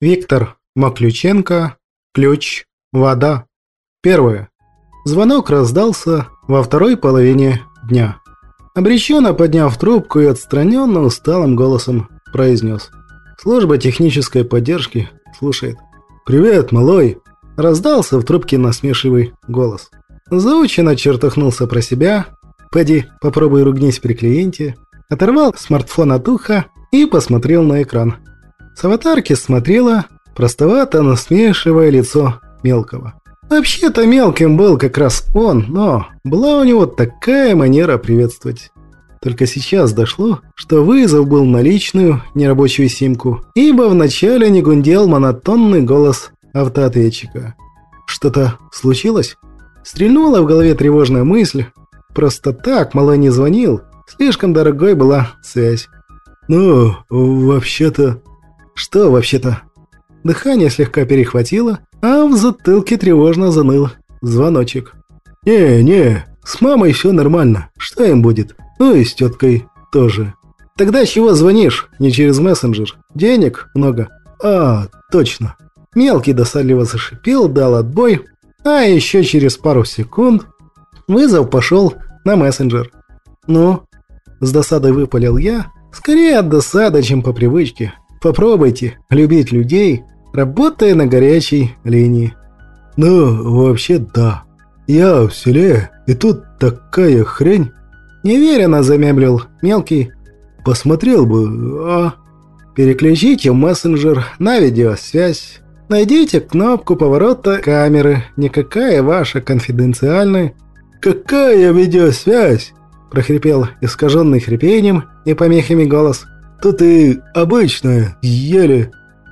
Виктор Маключенко. Ключ. Вода. Первое. Звонок раздался во второй половине дня. Обреченно подняв трубку и отстраненно усталым голосом произнес. Служба технической поддержки слушает. «Привет, малой!» Раздался в трубке насмешливый голос. Заученно чертыхнулся про себя. «Поди, попробуй ругнись при клиенте». Оторвал смартфон от уха и посмотрел на экран. С аватарки смотрело простовато насмешливое лицо мелкого. Вообще-то мелким был как раз он, но была у него такая манера приветствовать. Только сейчас дошло, что вызов был на личную, нерабочую симку, ибо вначале не гундел монотонный голос автоответчика. Что-то случилось? Стрельнула в голове тревожная мысль. Просто так малой не звонил, слишком дорогой была связь. «Ну, вообще-то...» «Что вообще-то?» Дыхание слегка перехватило, а в затылке тревожно заныл звоночек. «Не, не, с мамой все нормально. Что им будет? Ну и с теткой тоже». «Тогда чего звонишь? Не через мессенджер. Денег много». «А, точно». Мелкий досадливо зашипел, дал отбой, а еще через пару секунд вызов пошел на мессенджер. «Ну?» С досадой выпалил я, скорее от досады, чем по привычке. Попробуйте любить людей, работая на горячей линии. «Ну, вообще да. Я в селе, и тут такая хрень». Неверенно замямлил мелкий. «Посмотрел бы, а...» Переключите мессенджер на видеосвязь. Найдите кнопку поворота камеры. Никакая ваша конфиденциальная. «Какая видеосвязь?» – прохрипел искаженный хрипением и помехами голос. «Тут и обычная, еле...»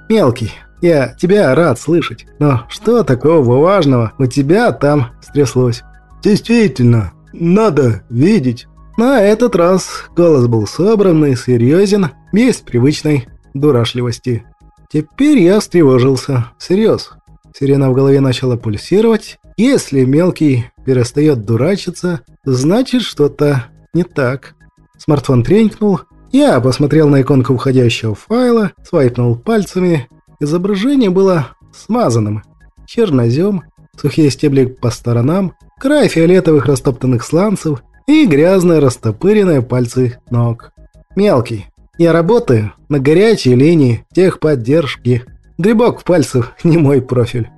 «Мелкий, я тебя рад слышать, но что такого важного у тебя там стряслось?» «Действительно, надо видеть». На этот раз голос был собранный, серьезен, без привычной дурашливости. Теперь я встревожился. Всерьез. Сирена в голове начала пульсировать. Если мелкий перестает дурачиться, значит что-то не так. Смартфон тренькнул. Я посмотрел на иконку входящего файла, свайпнул пальцами. Изображение было смазанным. Чернозем, сухие стебли по сторонам, край фиолетовых растоптанных сланцев и грязные растопыренные пальцы ног. Мелкий. Я работаю на горячей линии техподдержки. Грибок в пальцах не мой профиль.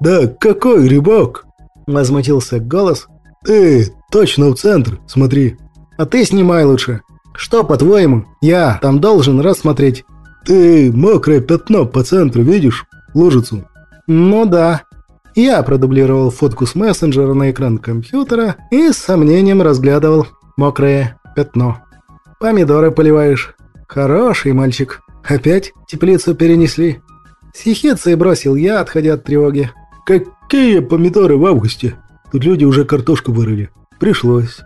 «Да какой грибок?» Возмутился голос. «Ты точно в центр, смотри». «А ты снимай лучше. Что, по-твоему, я там должен рассмотреть?» «Ты мокрое пятно по центру видишь? Лужицу?» «Ну да». Я продублировал фотку с мессенджера на экран компьютера и с сомнением разглядывал мокрое пятно. «Помидоры поливаешь?» «Хороший мальчик. Опять теплицу перенесли?» С ехицей бросил я, отходя от тревоги. «Какие помидоры в августе? Тут люди уже картошку вырыли. Пришлось».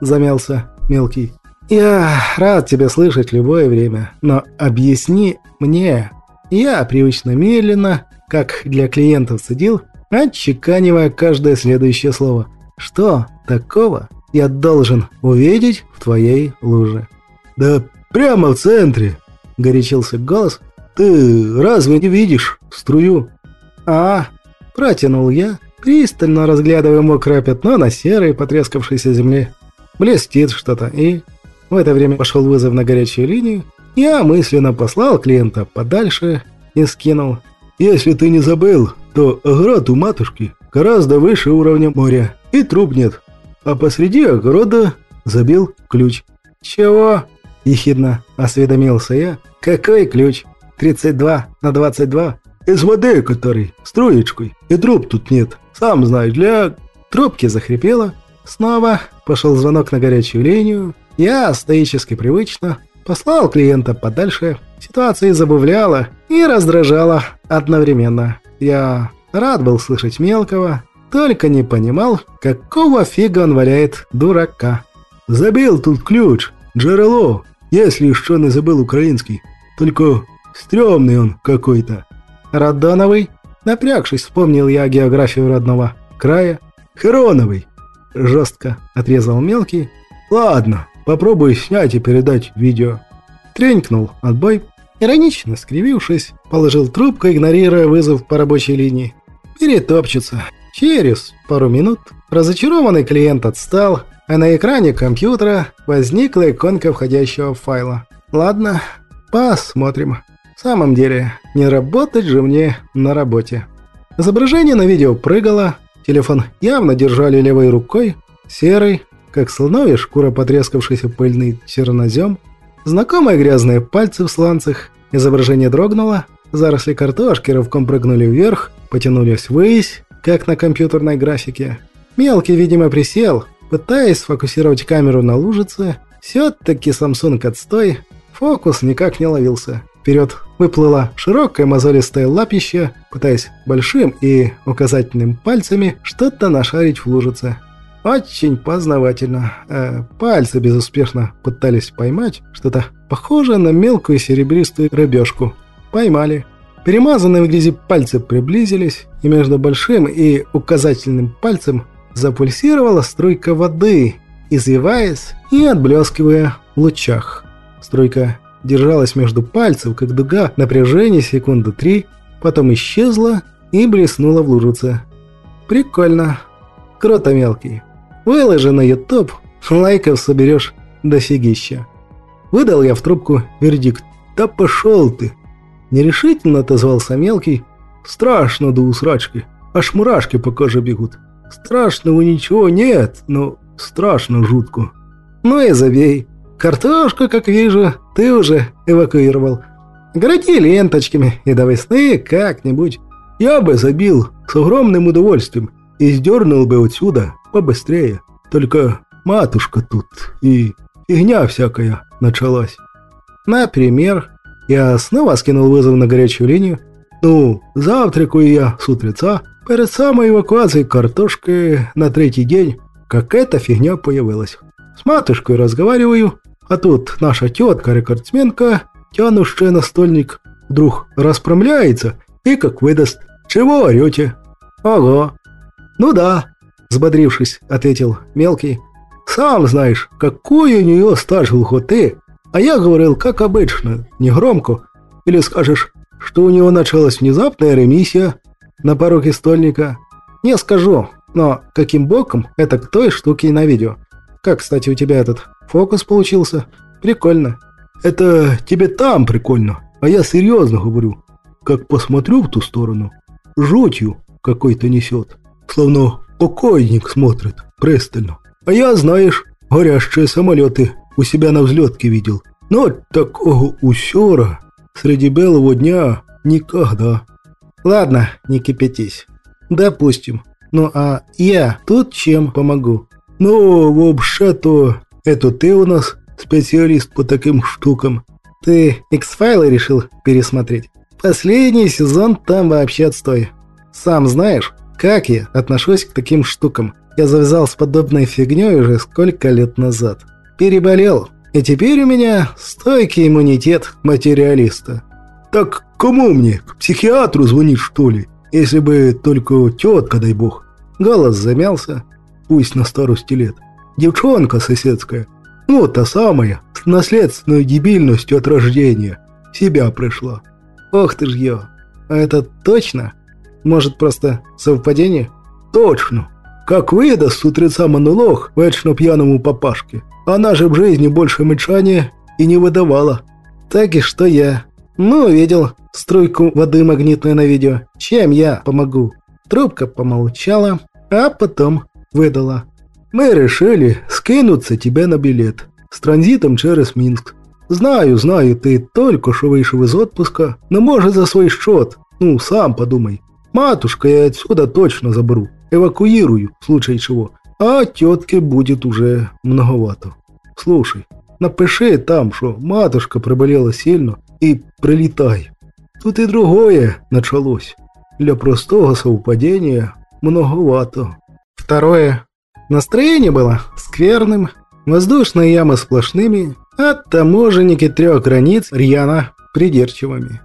Замялся мелкий. «Я рад тебя слышать любое время, но объясни мне». Я привычно медленно, как для клиентов цедил, отчеканивая каждое следующее слово. «Что такого я должен увидеть в твоей луже?» «Да Прямо в центре!» – горячился голос. «Ты разве не видишь струю?» «А, протянул я, пристально разглядывая мокрое пятно на серой потрескавшейся земле. Блестит что-то, и... В это время пошел вызов на горячую линию. Я мысленно послал клиента подальше и скинул. «Если ты не забыл, то огород у матушки гораздо выше уровня моря, и труб нет. А посреди огорода забил ключ». «Чего?» – ехидно осведомился я. «Какой ключ? 32 на 22?» «Из воды, который, с троечкой. И труб тут нет. Сам знаешь, для...» Трубки захрипело. Снова пошел звонок на горячую линию. Я, стоически привычно, послал клиента подальше. Ситуация забавляла и раздражала одновременно. Я рад был слышать мелкого, только не понимал, какого фига он валяет дурака. «Забил тут ключ, Джерело!» Если что не забыл украинский. Только стрёмный он какой-то. Родоновый? Напрягшись, вспомнил я географию родного края. Хероновый. Жестко отрезал мелкий. Ладно, попробуй снять и передать видео. Тренькнул отбой. Иронично скривившись, положил трубку, игнорируя вызов по рабочей линии. Перетопчется. Через пару минут разочарованный клиент отстал, а на экране компьютера возникла иконка входящего файла. Ладно, посмотрим. В самом деле, не работать же мне на работе. Изображение на видео прыгало, телефон явно держали левой рукой, серый, как слоновья шкура потрескавшийся пыльный чернозем, знакомые грязные пальцы в сланцах, изображение дрогнуло, заросли картошки рывком прыгнули вверх, потянулись ввысь, как на компьютерной графике. Мелкий, видимо, присел, пытаясь сфокусировать камеру на лужице. Все-таки Samsung отстой, фокус никак не ловился. Вперед выплыла широкое мозолистое лапище, пытаясь большим и указательным пальцами что-то нашарить в лужице. Очень познавательно. Э, пальцы безуспешно пытались поймать что-то похожее на мелкую серебристую рыбешку. Поймали. Перемазанные в грязи пальцы приблизились, и между большим и указательным пальцем запульсировала струйка воды, извиваясь и отблескивая в лучах. Струйка держалась между пальцев, как дуга, напряжение секунды три, потом исчезла и блеснула в лужице. Прикольно. Круто мелкий. Выложи на YouTube, лайков соберешь дофигища. Выдал я в трубку вердикт. «Да пошел ты!» Нерешительно отозвался мелкий. «Страшно до усрачки, аж мурашки по коже бегут. Страшного ничего нет, но страшно жутко». «Ну и забей. Картошку, как вижу, ты уже эвакуировал. Городи ленточками и до весны как-нибудь. Я бы забил с огромным удовольствием и сдернул бы отсюда побыстрее. Только матушка тут и фигня всякая началась. Например, я снова скинул вызов на горячую линию. Ну, завтракаю я с утреца, перед самой эвакуацией картошки на третий день, как эта фигня появилась. С матушкой разговариваю, а тут наша тетка-рекордсменка, тянущая на стольник, вдруг распрямляется и как выдаст «Чего орете?» «Ого!» «Ну да, Взбодрившись, ответил мелкий. «Сам знаешь, какой у нее стаж глухоты, а я говорил, как обычно, негромко. Или скажешь, что у него началась внезапная ремиссия на пороге стольника? Не скажу, но каким боком это к той штуке на видео? Как, кстати, у тебя этот фокус получился? Прикольно. Это тебе там прикольно, а я серьезно говорю. Как посмотрю в ту сторону, жутью какой-то несет. Словно покойник смотрит пристально. А я, знаешь, горящие самолеты у себя на взлетке видел. Но такого усера среди белого дня никогда. Ладно, не кипятись. Допустим. Ну а я тут чем помогу? Ну, вообще-то, это ты у нас специалист по таким штукам. Ты X-файлы решил пересмотреть? Последний сезон там вообще отстой. Сам знаешь, как я отношусь к таким штукам? Я завязал с подобной фигней уже сколько лет назад. Переболел. И теперь у меня стойкий иммунитет материалиста. Так кому мне? К психиатру звонить, что ли? Если бы только тетка, дай бог. Голос замялся. Пусть на старости лет. Девчонка соседская. Ну, та самая, с наследственной дебильностью от рождения. Себя пришла. Ох ты ж ё. А это точно? Может, просто совпадение? Точно. Как выдаст с утреца монолог вечно пьяному папашке. Она же в жизни больше мычания и не выдавала. Так и что я. Ну, видел струйку воды магнитную на видео. Чем я помогу? Трубка помолчала, а потом выдала. Мы решили скинуться тебе на билет. С транзитом через Минск. Знаю, знаю, ты только что вышел из отпуска, но может за свой счет. Ну, сам подумай. Матушка я отсюда точно заберу. Эвакуирую, в случае чего. А тетке будет уже многовато. Слушай, напиши там, что матушка приболела сильно и прилетай. Тут и другое началось. Для простого совпадения многовато. Второе. Настроение было скверным, воздушные ямы сплошными, а таможенники трех границ рьяно придирчивыми.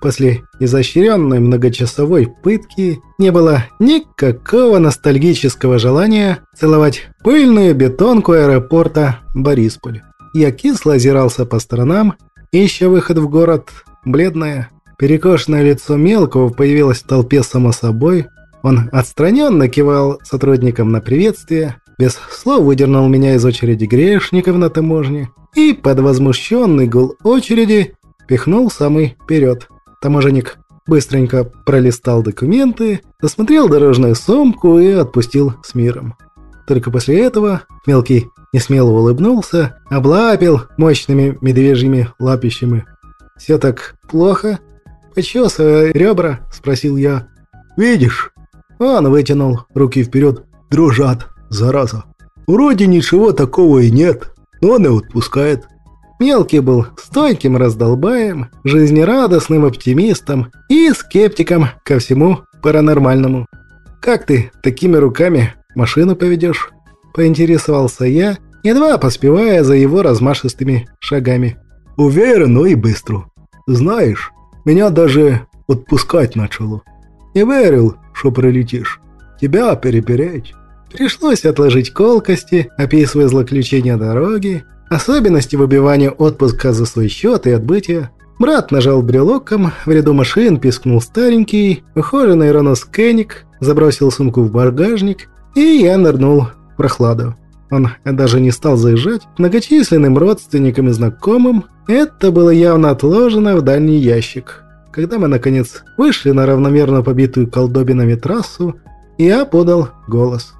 После изощренной многочасовой пытки не было никакого ностальгического желания целовать пыльную бетонку аэропорта Борисполь. Я кисло озирался по сторонам, ища выход в город, бледное. Перекошенное лицо мелкого появилось в толпе само собой. Он отстраненно кивал сотрудникам на приветствие, без слов выдернул меня из очереди грешников на таможне и под возмущенный гул очереди пихнул самый вперед. Таможенник быстренько пролистал документы, осмотрел дорожную сумку и отпустил с миром. Только после этого мелкий несмело улыбнулся, облапил мощными медвежьими лапищами. «Все так плохо?» «Почесывая ребра?» – спросил я. «Видишь?» Он вытянул руки вперед. «Дружат, зараза. Вроде ничего такого и нет, но он и отпускает». Мелкий был стойким раздолбаем, жизнерадостным оптимистом и скептиком ко всему паранормальному. «Как ты такими руками машину поведешь?» – поинтересовался я, едва поспевая за его размашистыми шагами. «Уверенно и быстро. Знаешь, меня даже отпускать начало. Не верил, что прилетишь. Тебя перепереть». Пришлось отложить колкости, описывая злоключения дороги, особенности выбивания отпуска за свой счет и отбытия. Брат нажал брелоком, в ряду машин пискнул старенький, ухоженный Ронос Кеник, забросил сумку в багажник, и я нырнул в прохладу. Он даже не стал заезжать многочисленным родственникам и знакомым, это было явно отложено в дальний ящик. Когда мы, наконец, вышли на равномерно побитую колдобинами трассу, я подал голос.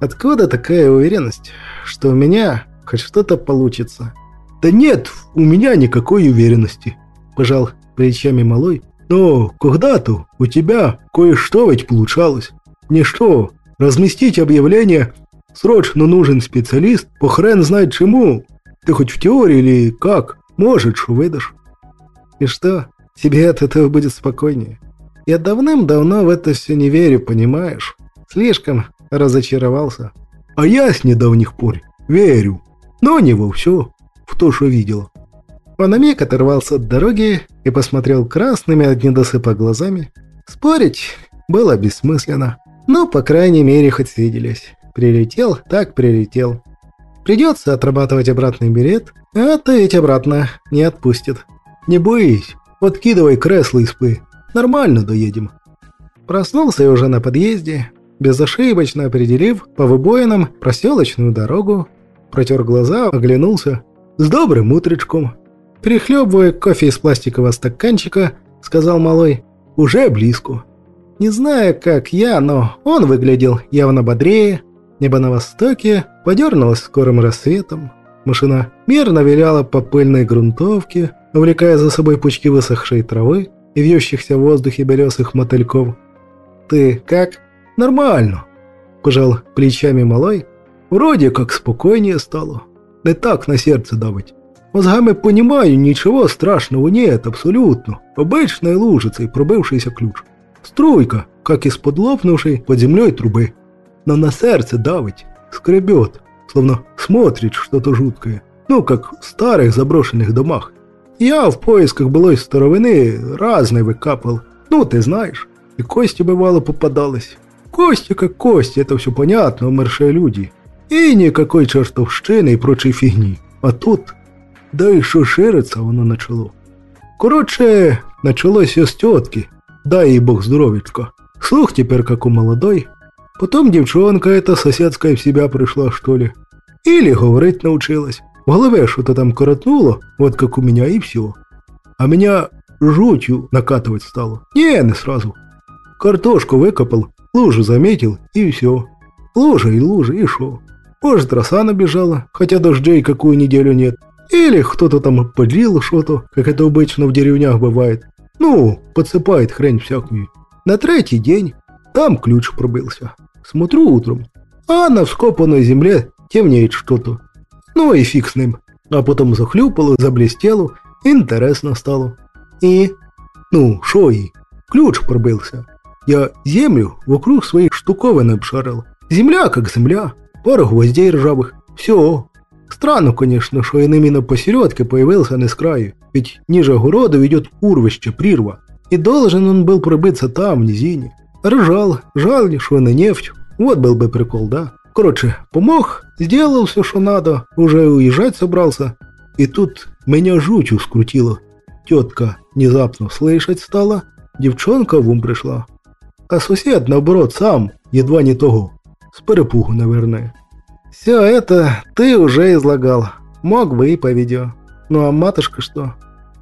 Откуда такая уверенность, что у меня хоть что-то получится? «Да нет, у меня никакой уверенности», – пожал плечами малой. «Но когда-то у тебя кое-что ведь получалось. Не что, разместить объявление «Срочно нужен специалист, по хрен знает чему». Ты хоть в теории или как, можешь, выдашь». «И что, тебе от этого будет спокойнее?» «Я давным-давно в это все не верю, понимаешь? Слишком разочаровался». «А я с недавних пор верю, но не во все, в то, что видела». Он на миг оторвался от дороги и посмотрел красными от недосыпа глазами. Спорить было бессмысленно. Ну, по крайней мере, хоть свиделись. Прилетел, так прилетел. Придется отрабатывать обратный билет, а то ведь обратно не отпустит. Не боись, подкидывай кресло из пы. Нормально доедем. Проснулся я уже на подъезде, безошибочно определив по выбоинам проселочную дорогу. Протер глаза, оглянулся. С добрым утречком. Перехлебывая кофе из пластикового стаканчика, сказал малой, уже близко. Не знаю, как я, но он выглядел явно бодрее. Небо на востоке подернулось скорым рассветом. Машина мерно виляла по пыльной грунтовке, увлекая за собой пучки высохшей травы и вьющихся в воздухе белесых мотыльков. «Ты как?» «Нормально», – пожал плечами малой. «Вроде как спокойнее стало. Не так на сердце давить. Мозгами понимаю, ничего страшного нет, абсолютно. Обычная лужица и пробившийся ключ. Струйка, как из-под лопнувшей под землей трубы. Но на сердце давить, скребет, словно смотрит что-то жуткое. Ну, как в старых заброшенных домах. Я в поисках былой старовины разной выкапывал. Ну, ты знаешь. И кости бывало попадалось. Кости как кости, это все понятно, умершие люди. И никакой чертовщины и прочей фигни. А тут, да и що шириться воно начало. Короче, началось с тетки, Дай ей бог здоровечка. Слух теперь как у молодой. Потом девчонка эта соседская в себя пришла, что ли. Или говорить научилась. В голове что-то там коротнуло, вот как у меня, и все. А меня жутью накатывать стало. Не, не сразу. Картошку выкопал, лужу заметил, и все. Лужа и лужа, и шо. Может, роса набежала, хотя дождей какую неделю нет. Или кто-то там подлил что-то, как это обычно в деревнях бывает. Ну, подсыпает хрень всякую. На третий день там ключ пробился. Смотрю утром, а на вскопанной земле темнеет что-то. Ну и фиг с ним. А потом захлюпало, заблестело, интересно стало. И? Ну, шо и? Ключ пробился. Я землю вокруг своей штуковины обшарил. Земля как земля, пара гвоздей ржавых. Все. Странно, конечно, что именно посередке появился, не с краю. Ведь ниже города ведет урвище, прирва. И должен он был пробиться там, в низине. Ржал, жаль, что на нефть. Вот был бы прикол, да? Короче, помог, сделал все, что надо, уже уезжать собрался. И тут меня жутью скрутила. Тетка внезапно слышать стало, девчонка в ум пришла. А сусід, наоборот, сам, едва не того. С перепугу, наверное. Все это ты уже излагал. Мог бы и по видео. Ну а матушка что?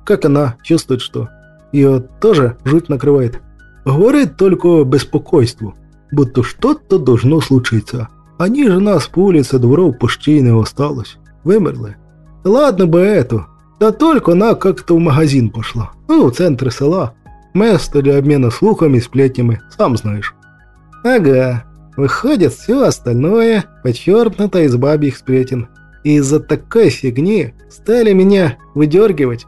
Как она чувствует что? Ее тоже жуть накрывает? Говорит только беспокойство, будто что-то должно случиться. Они же нас по улице дворов почти не осталось. Вымерли. Ладно бы эту. Да только она как-то в магазин пошла. Ну, в центр села. Место для обмена слухами и сплетнями, сам знаешь. Ага. Выходит, все остальное подчеркнуто из бабьих сплетен. И из-за такой фигни стали меня выдергивать.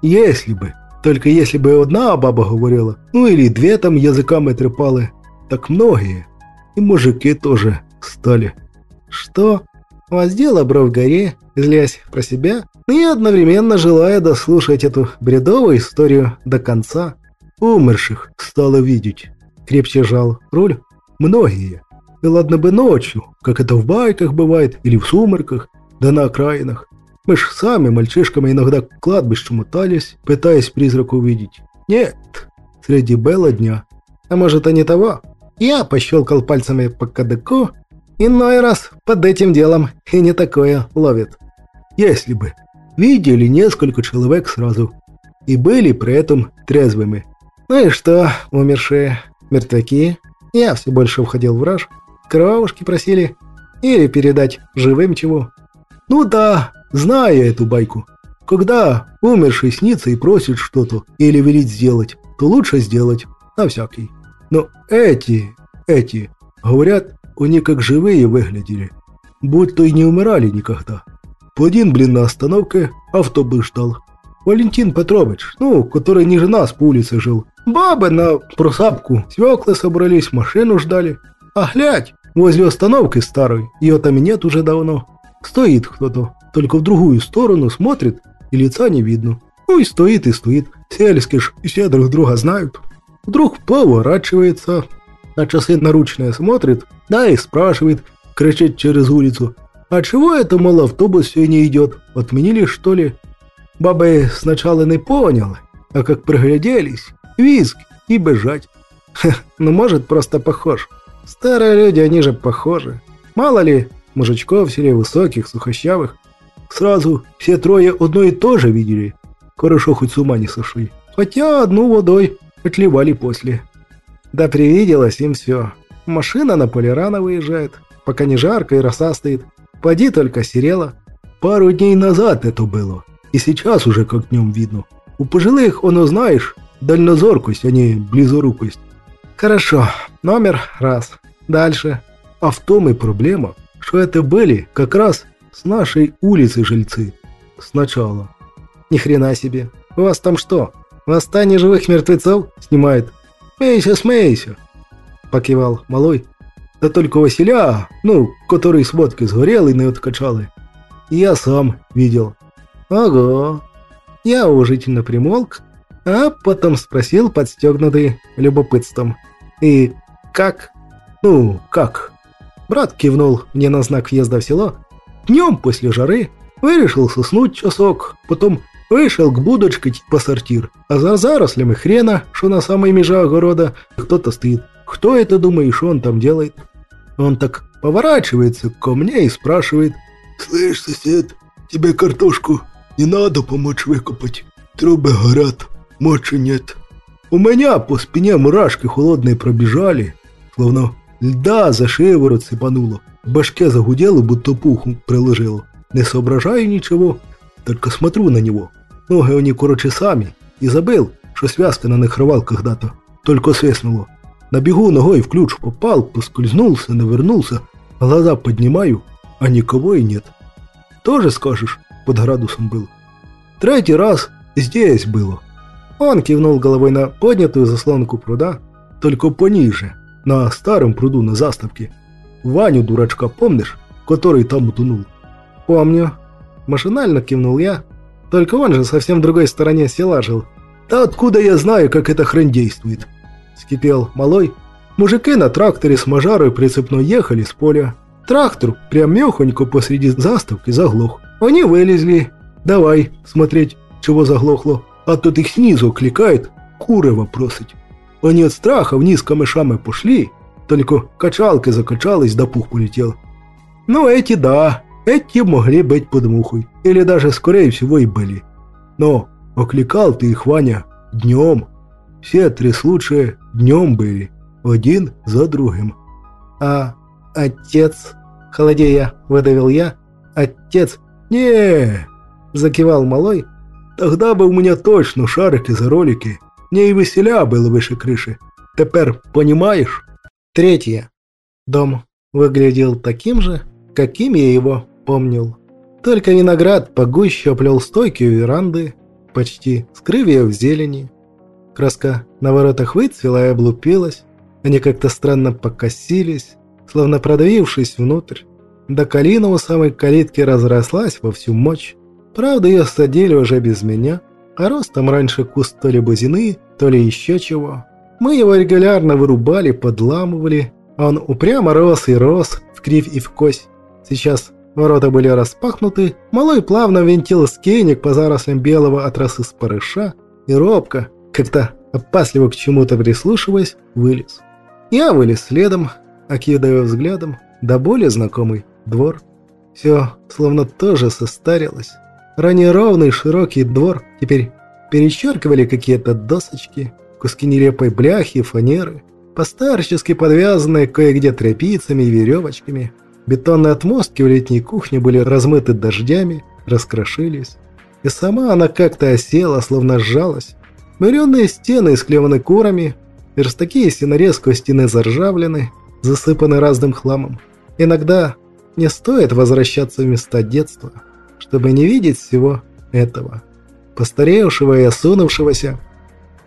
Если бы. Только если бы одна баба говорила, ну или две там языками трепали, так многие. И мужики тоже стали. Что? Воздела бровь горе, злясь про себя, и одновременно желая дослушать эту бредовую историю до конца. Умерших стало видеть. Крепче жал руль. Многие. И ладно бы ночью, как это в байках бывает, или в сумерках, да на окраинах. Мы ж сами мальчишками иногда к кладбищу мотались, пытаясь призрак увидеть. Нет, среди бела дня. А может, и не того? Я пощелкал пальцами по кадыку, иной раз под этим делом и не такое ловит. Если бы. Видели несколько человек сразу. И были при этом трезвыми. Ну и что, умершие, мертвяки? Я все больше входил в раж. Кровушки просили. Или передать живым чего. Ну да, знаю эту байку. Когда умерший снится и просит что-то или велит сделать, то лучше сделать, на всякий. Но эти, эти, говорят, они как живые выглядели, будто и не умирали никогда. В один, блин, на остановке автобус ждал. Валентин Петрович, ну, который ниже нас по улице жил. Бабы на просапку, свеклы собрались, машину ждали. А глядь, возле остановки старой, ее там и нет уже давно. Стоит кто-то, только в другую сторону смотрит, и лица не видно. Ну и стоит, и стоит. Сельские ж все друг друга знают. Вдруг поворачивается, на часы наручные смотрит, да и спрашивает, кричит через улицу. А чего это, мол, автобус не идет? Отменили, что ли? Бабы сначала не поняли, а как пригляделись, визг и бежать. Ха, ну может просто похож. Старые люди, они же похожи. Мало ли, мужичков в селе высоких, сухощавых. Сразу все трое одно и то же видели. Хорошо хоть с ума не сошли. Хотя одну водой отливали после. Да привиделось им все. Машина на поле выезжает, пока не жарко и роса стоит. Поди только серела. Пару дней назад это было. И сейчас уже как днем видно. У пожилых, оно знаешь, дальнозоркость, а не близорукость. Хорошо, номер раз. Дальше. А в том и проблема, что это были как раз с нашей улицы жильцы. Сначала. Ни хрена себе. У вас там что? Восстание живых мертвецов снимает? Смейся, смейся. Покивал малой. Да только Василя, ну, который с водки сгорел и не откачали. Я сам видел. Ого. Я уважительно примолк, а потом спросил подстегнутый любопытством. И как? Ну, как? Брат кивнул мне на знак въезда в село. Днем после жары вырішил соснуть часок, потом вышел к будочке типа сортир, а за зарослями хрена, что на самой меже огорода, кто-то стоит. Кто это, думаешь, он там делает? Он так поворачивается ко мне и спрашивает. «Слышь, сосед, тебе картошку не надо помочь выкопать. Трубы горят, мочи нет». У меня по спине мурашки холодные пробежали, словно Льда за шиворот сыпануло. В башке загудело, будто пуху приложило. Не соображаю ничего, только смотрю на него. Ноги они короче сами. И забыл, что связка на них рвал когда-то. Только свистнуло. На бегу ногой в ключ попал, поскользнулся, навернулся. Глаза поднимаю, а никого и нет. Тоже скажешь, под градусом был. Третий раз здесь было. Он кивнул головой на поднятую заслонку пруда, только пониже, на старом пруду на заставке. Ваню, дурачка, помнишь, который там утонул? Помню. Машинально кивнул я. Только он же совсем в другой стороне села жил. Да откуда я знаю, как эта хрень действует? Скипел малой. Мужики на тракторе с мажарой прицепной ехали с поля. Трактор прям мехонько посреди заставки заглох. Они вылезли. Давай смотреть, чего заглохло. А тут их снизу кликает курева просить. Они от страха вниз камышами пошли, только качалки закачались, да пух полетел. Ну, эти да, эти могли быть под мухой, или даже, скорее всего, и были. Но окликал ты их, Ваня, днем. Все три случая днем были, один за другим. А отец, холодея, выдавил я, отец, не закивал малой, тогда бы у меня точно шарики за ролики, не и веселя было выше крыши. Теперь понимаешь? Третье. Дом выглядел таким же, каким я его помнил. Только виноград погуще оплел стойки у веранды, почти скрыв ее в зелени. Краска на воротах выцвела и облупилась, они как-то странно покосились, словно продавившись внутрь. До калина у самой калитки разрослась во всю мощь. Правда, ее садили уже без меня, а ростом раньше куст то ли бузины, то ли еще чего. Мы его регулярно вырубали, подламывали, а он упрямо рос и рос, в кривь и в кость. Сейчас ворота были распахнуты, малой плавно винтил скейник по зарослям белого от росы спарыша и робко, как-то опасливо к чему-то прислушиваясь, вылез. Я вылез следом, окидывая взглядом до более знакомый двор. Все словно тоже состарилось. Ранее ровный широкий двор теперь перечеркивали какие-то досочки, куски нелепой бляхи и фанеры, постарчески подвязанные кое-где тряпицами и веревочками. Бетонные отмостки в летней кухне были размыты дождями, раскрошились. И сама она как-то осела, словно сжалась. Мыренные стены исклеваны курами, верстаки и синорезку стены заржавлены, засыпаны разным хламом. Иногда не стоит возвращаться в места детства, чтобы не видеть всего этого. Постаревшего и осунувшегося.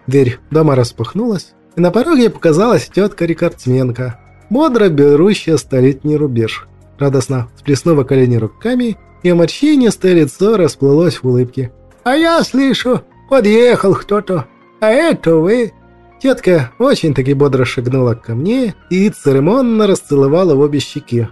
Дверь дома распахнулась, и на пороге показалась тетка-рекордсменка, бодро берущая столетний рубеж. Радостно всплеснула колени руками, и морщинистое лицо расплылось в улыбке. «А я слышу, подъехал кто-то, а это вы...» Тетка очень-таки бодро шагнула ко мне и церемонно расцеловала в обе щеки.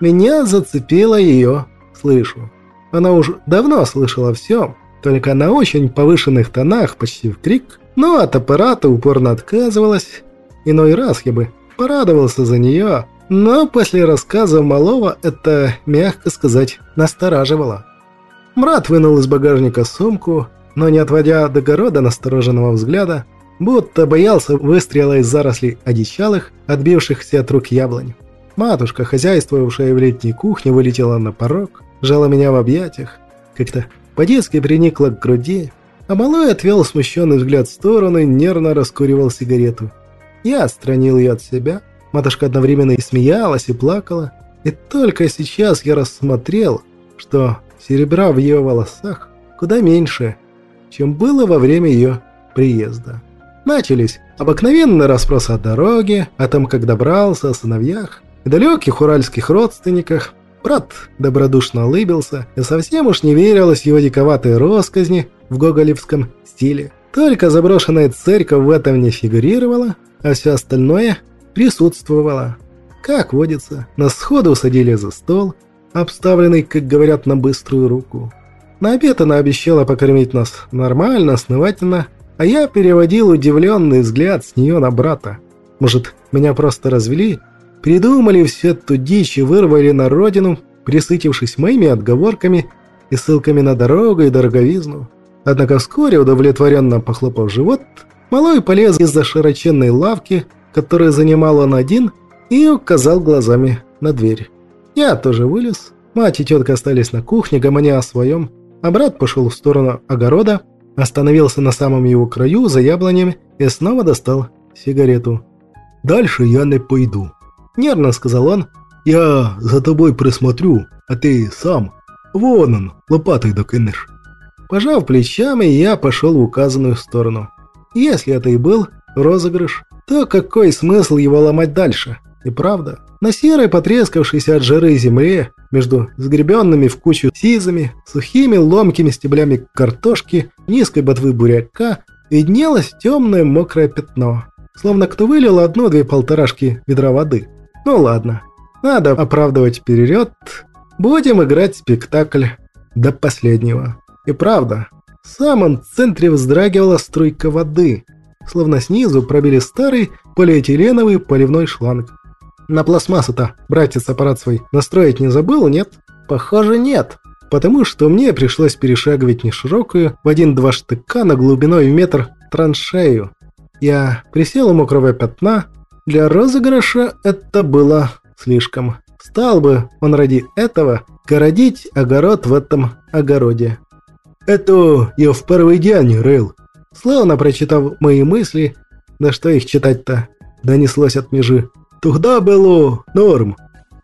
Меня зацепило ее, слышу. Она уж давно слышала все, только на очень повышенных тонах, почти в крик, но от аппарата упорно отказывалась. Иной раз я бы порадовался за нее, но после рассказа малого это, мягко сказать, настораживало. Мрат вынул из багажника сумку, но не отводя до города настороженного взгляда, будто боялся выстрела из зарослей одичалых, отбившихся от рук яблонь. Матушка, хозяйствовавшая в летней кухне, вылетела на порог, жала меня в объятиях, как-то по-детски приникла к груди, а малой отвел смущенный взгляд в сторону и нервно раскуривал сигарету. Я отстранил ее от себя. Матушка одновременно и смеялась, и плакала. И только сейчас я рассмотрел, что серебра в ее волосах куда меньше, чем было во время ее приезда. Начались обыкновенные расспросы о дороге, о том, как добрался, о сыновьях, далеких уральских родственниках. Брат добродушно улыбился и совсем уж не верилось его диковатой росказни в гоголевском стиле. Только заброшенная церковь в этом не фигурировала, а все остальное присутствовало. Как водится, нас сходу садили за стол, обставленный, как говорят, на быструю руку. На обед она обещала покормить нас нормально, основательно, а я переводил удивленный взгляд с нее на брата. Может, меня просто развели Придумали всю эту дичь и вырвали на родину, присытившись моими отговорками и ссылками на дорогу и дороговизну. Однако вскоре, удовлетворенно похлопав живот, малой полез из-за широченной лавки, которую занимал он один, и указал глазами на дверь. Я тоже вылез, мать и тетка остались на кухне, гомоня о своем, а брат пошел в сторону огорода, остановился на самом его краю за яблонями и снова достал сигарету. «Дальше я не пойду», Нервно сказал он. «Я за тобой присмотрю, а ты сам. Вон он, лопатой докинешь». Пожав плечами, я пошел в указанную сторону. Если это и был розыгрыш, то какой смысл его ломать дальше? И правда, на серой потрескавшейся от жары земле, между сгребенными в кучу сизами, сухими ломкими стеблями картошки, низкой ботвы буряка, виднелось темное мокрое пятно, словно кто вылил одну-две полторашки ведра воды. Ну ладно, надо оправдывать перелет. Будем играть спектакль до последнего. И правда, В самом центре вздрагивала струйка воды, словно снизу пробили старый полиэтиленовый поливной шланг. На пластмассу-то братец аппарат свой настроить не забыл, нет? Похоже, нет. Потому что мне пришлось перешагивать неширокую в один-два штыка на глубиной в метр траншею. Я присел у мокрого пятна. Для розыгрыша это было слишком. Стал бы он ради этого городить огород в этом огороде. «Это я в первый день, Рейл». Словно прочитав мои мысли, да что их читать-то, донеслось от межи. «Тогда было норм».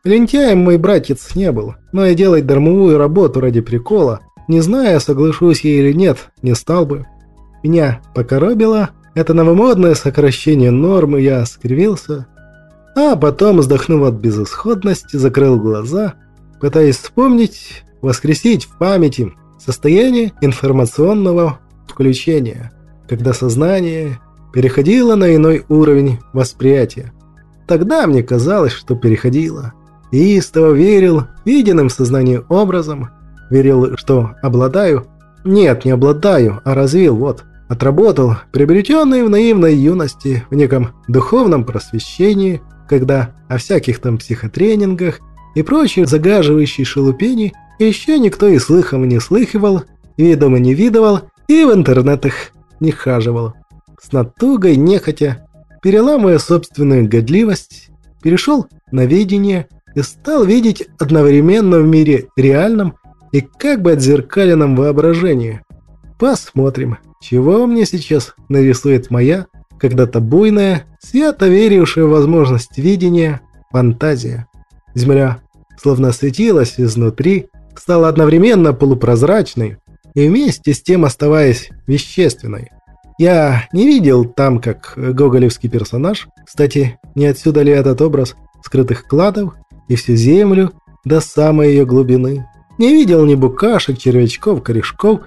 Лентяем мой братец не был, но и делать дармовую работу ради прикола, не зная, соглашусь я или нет, не стал бы. Меня покоробило, это новомодное сокращение нормы, я скривился, а потом, вздохнув от безысходности, закрыл глаза, пытаясь вспомнить, воскресить в памяти состояние информационного включения, когда сознание переходило на иной уровень восприятия. Тогда мне казалось, что переходило. И истово верил виденным в сознании образом, верил, что обладаю. Нет, не обладаю, а развил, вот. Отработал, приобретенный в наивной юности, в неком духовном просвещении, когда о всяких там психотренингах и прочей загаживающей шелупени еще никто и слыхом не слыхивал, видом и не видывал, и в интернетах не хаживал. С натугой, нехотя, переламывая собственную годливость, перешел на видение и стал видеть одновременно в мире реальном и как бы отзеркаленном воображении. Посмотрим, чего мне сейчас нарисует моя когда-то буйная, свято верившая в возможность видения, фантазия. Земля словно осветилась изнутри, стала одновременно полупрозрачной и вместе с тем оставаясь вещественной. Я не видел там, как гоголевский персонаж, кстати, не отсюда ли этот образ скрытых кладов и всю землю до самой ее глубины. Не видел ни букашек, червячков, корешков,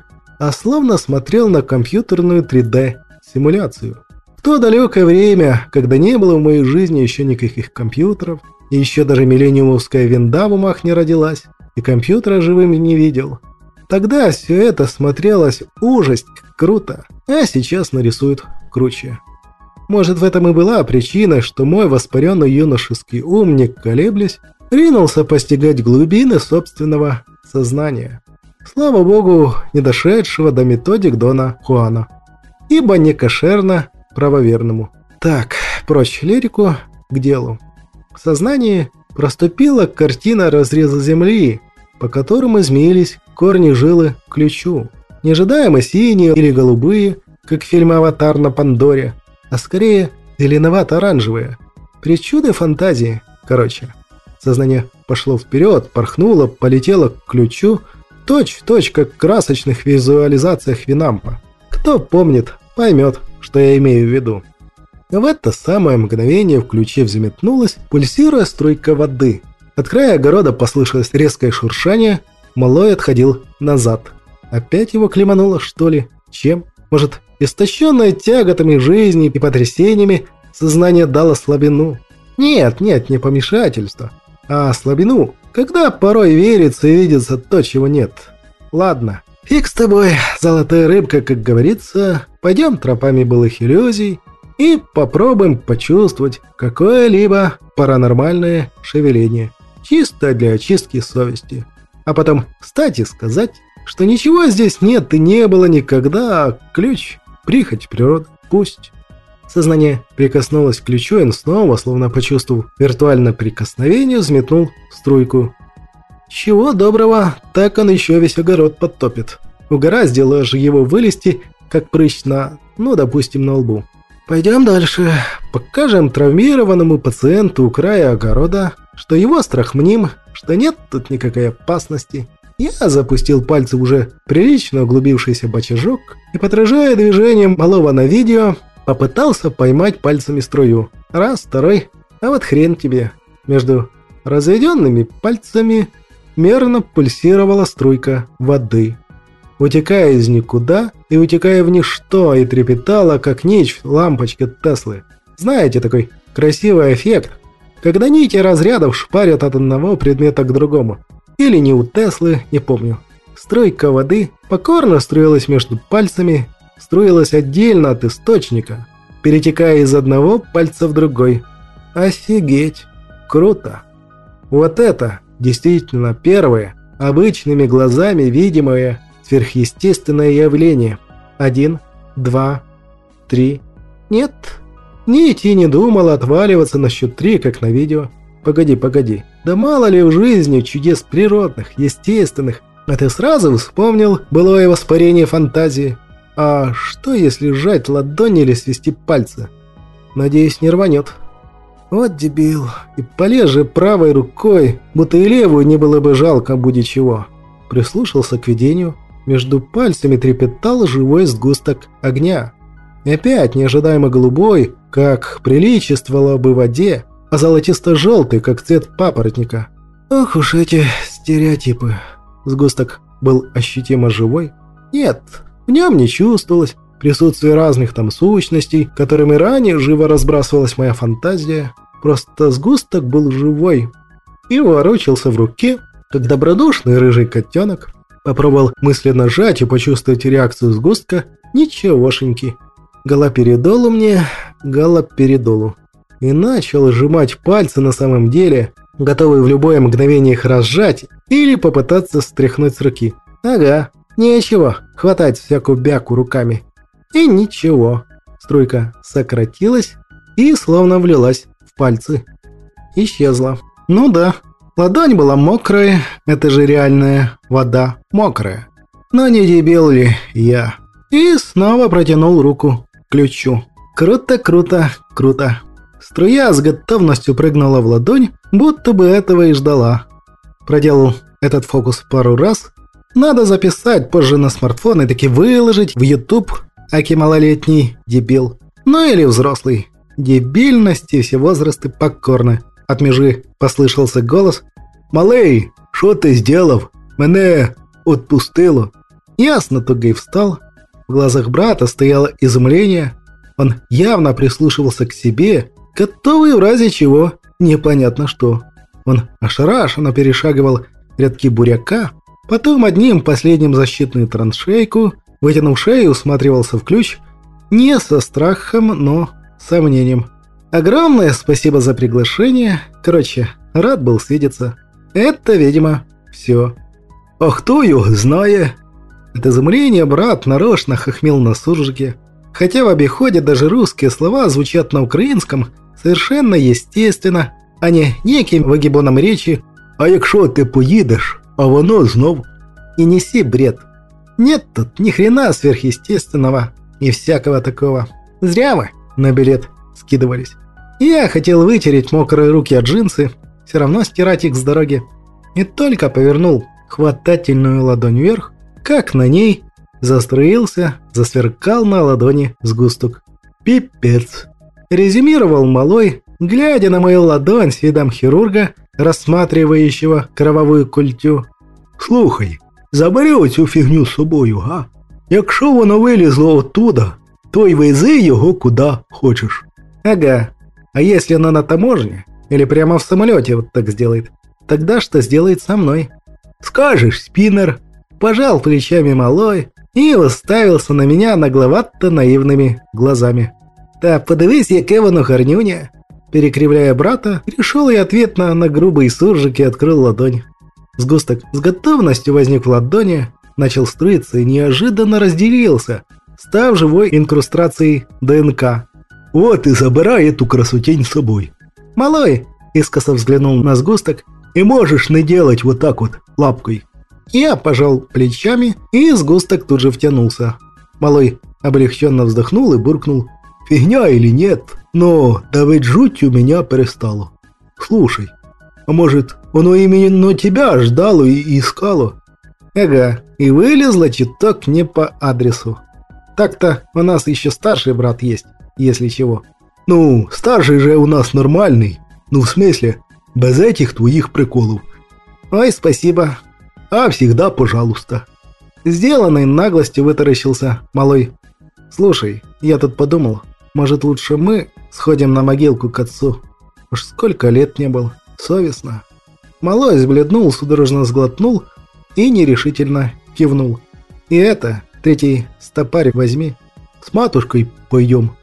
а словно смотрел на компьютерную 3D-симуляцию то далекое время, когда не было в моей жизни еще никаких компьютеров, и еще даже миллениумовская винда в умах не родилась, и компьютера живым не видел. Тогда все это смотрелось ужасть круто, а сейчас нарисуют круче. Может, в этом и была причина, что мой воспаренный юношеский ум, не колеблясь, ринулся постигать глубины собственного сознания. Слава богу, не дошедшего до методик Дона Хуана. Ибо не кошерно правоверному. Так, прочь лирику, к делу. В сознании проступила картина разреза земли, по которому изменились корни жилы к ключу. Неожидаемо синие или голубые, как в фильме «Аватар» на Пандоре, а скорее зеленовато-оранжевые. Причуды фантазии, короче. Сознание пошло вперед, порхнуло, полетело к ключу, точь-в-точь, как в красочных визуализациях Винампа. Кто помнит, поймет, что я имею в виду. В это самое мгновение в ключе взметнулась, пульсируя струйка воды. От края огорода послышалось резкое шуршание, малой отходил назад. Опять его клемануло, что ли? Чем? Может, истощенное тяготами жизни и потрясениями, сознание дало слабину? Нет, нет, не помешательство, а слабину, когда порой верится и видится то, чего нет. Ладно, фиг с тобой, золотая рыбка, как говорится, Пойдем тропами былых иллюзий и попробуем почувствовать какое-либо паранормальное шевеление, чисто для очистки совести. А потом, кстати, сказать, что ничего здесь нет и не было никогда, а ключ, прихоть природы, пусть. Сознание прикоснулось к ключу, и он снова, словно почувствовав виртуальное прикосновение, взметнул струйку. Чего доброго, так он еще весь огород подтопит. Угораздило же его вылезти как прыщ на, ну, допустим, на лбу. Пойдем дальше. Покажем травмированному пациенту у края огорода, что его страх мним, что нет тут никакой опасности. Я запустил пальцы уже прилично углубившийся бочажок и, подражая движением малого на видео, попытался поймать пальцами струю. Раз, второй, а вот хрен тебе. Между разведенными пальцами мерно пульсировала струйка воды утекая из никуда и утекая в ничто, и трепетала, как нить в лампочке Теслы. Знаете такой красивый эффект, когда нити разрядов шпарят от одного предмета к другому. Или не у Теслы, не помню. Струйка воды покорно струилась между пальцами, струилась отдельно от источника, перетекая из одного пальца в другой. Офигеть! Круто! Вот это действительно первое, обычными глазами видимое сверхъестественное явление. Один, два, три. Нет, Нити не думал отваливаться на счет три, как на видео. Погоди, погоди. Да мало ли в жизни чудес природных, естественных. А ты сразу вспомнил былое воспарение фантазии. А что если сжать ладони или свести пальцы? Надеюсь, не рванет. Вот дебил. И полез же правой рукой, будто и левую не было бы жалко, будет чего. Прислушался к видению. Между пальцами трепетал живой сгусток огня. И опять неожидаемо голубой, как приличествовало бы воде, а золотисто-желтый, как цвет папоротника. Ох уж эти стереотипы. Сгусток был ощутимо живой. Нет, в нем не чувствовалось присутствие разных там сущностей, которыми ранее живо разбрасывалась моя фантазия. Просто сгусток был живой и ворочался в руке, как добродушный рыжий котенок. Попробовал мысленно сжать и почувствовать реакцию сгустка. Ничегошеньки. Галоперидолу мне, галоперидолу. И начал сжимать пальцы на самом деле, готовый в любое мгновение их разжать или попытаться стряхнуть с руки. Ага, нечего хватать всякую бяку руками. И ничего. Струйка сократилась и словно влилась в пальцы. Исчезла. Ну да, ладонь была мокрая, это же реальная вода мокрая. Но не дебил ли я? И снова протянул руку ключу. Круто, круто, круто. Струя с готовностью прыгнула в ладонь, будто бы этого и ждала. Проделал этот фокус пару раз. Надо записать позже на смартфон и таки выложить в YouTube, аки малолетний дебил. Ну или взрослый. Дебильности все возрасты покорны. От межи послышался голос. «Малий, що ти зробив? Мене отпустило». Ясно тугий встал, в глазах брата стояло изумление. Он явно прислушивался к себе, готовый в разе чего, непонятно что. Он ошарашенно перешагивал рядки буряка, потом одним последним защитную траншейку, вытянув шею, усматривался в ключ, не со страхом, но сомнением. Огромное спасибо за приглашение. Короче, рад был свидеться. Это, видимо, все. А кто его знает? От изумления брат нарочно хохмел на суржике. Хотя в обиходе даже русские слова звучат на украинском совершенно естественно, а не неким вагибоном речи «А якщо ти поїдеш, а воно знов...» И неси бред. Нет тут ни хрена сверхъестественного и всякого такого. Зря вы на билет скидывались. Я хотел вытереть мокрые руки от джинсы, все равно стирать их с дороги. И только повернул хватательную ладонь вверх, как на ней застроился, засверкал на ладони сгусток. «Пипец!» Резюмировал малой, глядя на мою ладонь с видом хирурга, рассматривающего кровавую культю. «Слухай, забери оцю фігню з собою, га? Якщо воно вилізло оттуда, то й вези його куди хочеш». «Ага. А если оно на таможне? Или прямо в самолете вот так сделает? Тогда что сделает со мной?» «Скажешь, спиннер, пожал плечами малой и уставился на меня нагловато-наивными глазами. «Та подивись, яке воно гарнюня!» Перекривляя брата, решил я ответно на грубый суржик и открыл ладонь. Сгусток с готовностью возник в ладони, начал струиться и неожиданно разделился, став живой инкрустрацией ДНК. «Вот и забирай эту красотень с собой!» «Малой!» – искоса взглянул на сгусток. «И можешь не делать вот так вот, лапкой!» Я пожал плечами, и сгусток тут же втянулся. Малой облегченно вздохнул и буркнул. «Фигня или нет, но давить жуть у меня перестало. Слушай, а может, оно именно тебя ждало и искало?» «Ага, и вылезло чуток не по адресу. Так-то у нас еще старший брат есть, если чего». «Ну, старший же у нас нормальный. Ну, в смысле, без этих твоих приколов». «Ой, спасибо, а всегда пожалуйста». Сделанной наглостью вытаращился малой. «Слушай, я тут подумал, может лучше мы сходим на могилку к отцу? Уж сколько лет не был, совестно». Малой сбледнул, судорожно сглотнул и нерешительно кивнул. И это, третий стопарик возьми. С матушкой пойдем.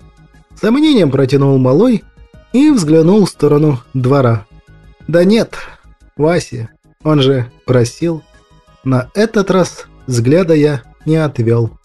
Сомнением протянул малой и взглянул в сторону двора. Да нет, Вася, он же просил. На этот раз взгляда я не отвел.